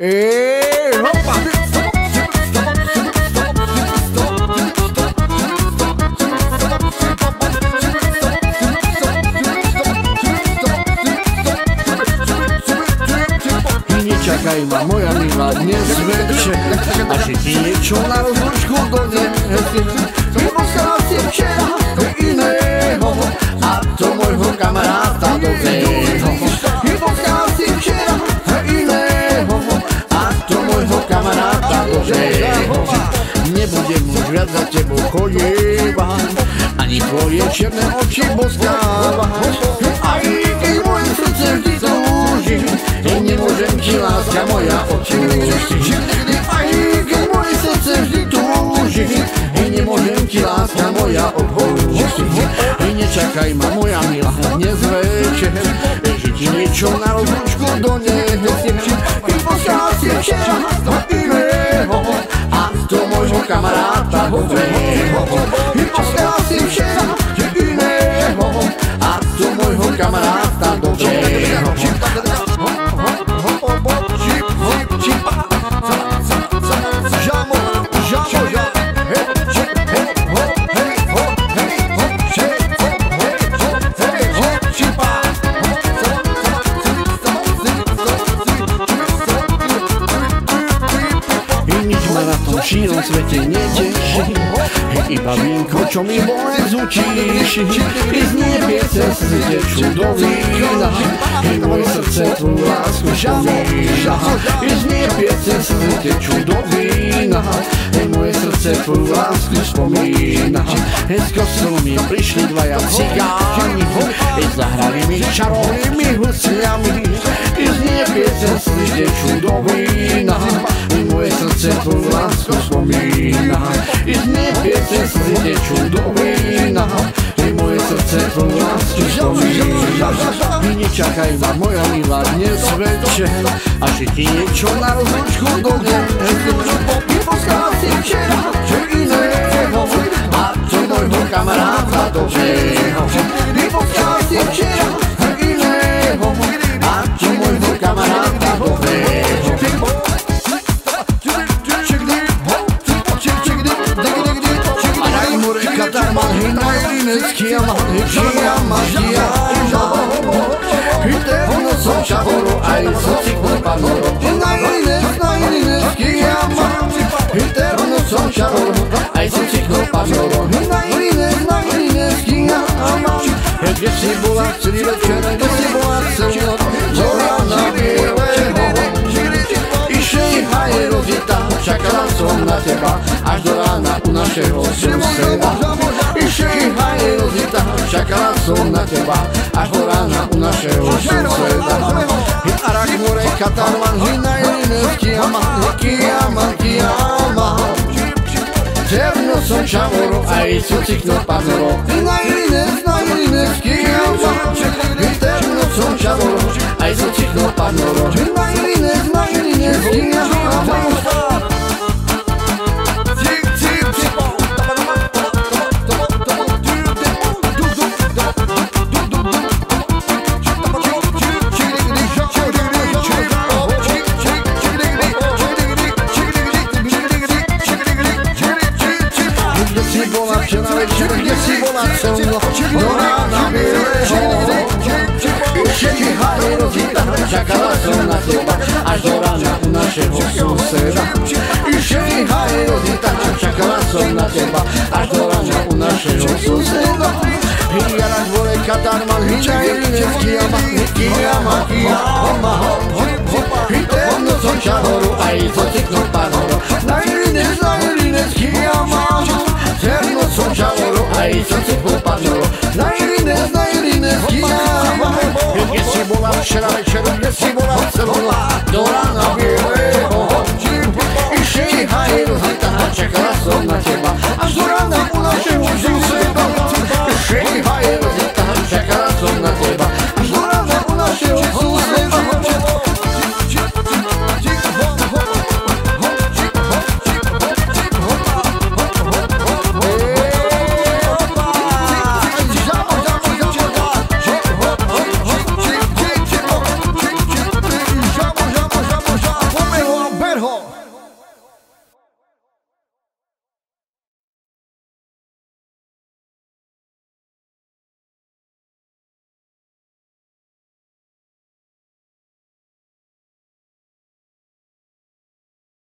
Ej, hopa! Nečakaj ma moja milá dnes večer Až ti niečo na rozlučku donesie čierne oči boskávať Aj keď moje srdce vždy túži. Nemôžem ti láska moja odpúštiť Aj keď moje srdce vždy túži. Nemôžem ti láska moja odpúštiť Nečakaj ma moja milá dnes večer Že ti niečo na rozlučku donesie Vyposlal si včera tom šírom svete neteší Iba vínko, čo mi bolesť učíši I z nebie cez vína I moje srdce tvoju lásku spomína I z nebie cez tečú do vína I moje srdce tvoju lásku spomína. Z kostolu mi prišli dvaja cigáni. I zahrali mi čarovými husliami I z nebie cez tečú do vína I moje srdce tvoju lásku spomína I z nebie cez tečú do vína I moje srdce tvoju lásku spomína Ty nečakaj ma moja milá dnes večer Až ti niečo na rozlučku donesie Vyposlal si včera. Že iného A to môjho kamaráta dobrého tinha magia e já roubou E teve no som chavoro, aí o som se foi pra noro Nainês, nainês, que é ama E teve no som chavoro, aí o som se foi pra noro Nainês, nainês, que é ama Eu disse boa, se na teba Až do rána u našeho suseda Išiha je rozjetá, čakala som na teba Až do rána u našeho suseda Arak more katarman, hinajrines, kiyama, kiyama, kiyama Černo som čavoro, aj sucikno panoro. Hinajrines, hinajrines, kiyama Interno som čavoro, aj sucikno panoro. Hinajrines, si bola včera večer, kde si bola celú noc Do rána bieleho ti haj rozjeta, čakala som na teba Až do rána u našeho suseda ti haj rozjeta, čakala som na teba Až do rána u našeho suseda Hijara dvore katarman, hijajrines, kiyama, kiyama, kiyama Hiterno som čahoru, aj zotikno panoro Najrines, najrines, Najrines, najrines, kiyama Kde si bola včera večer, kde si bola celú noc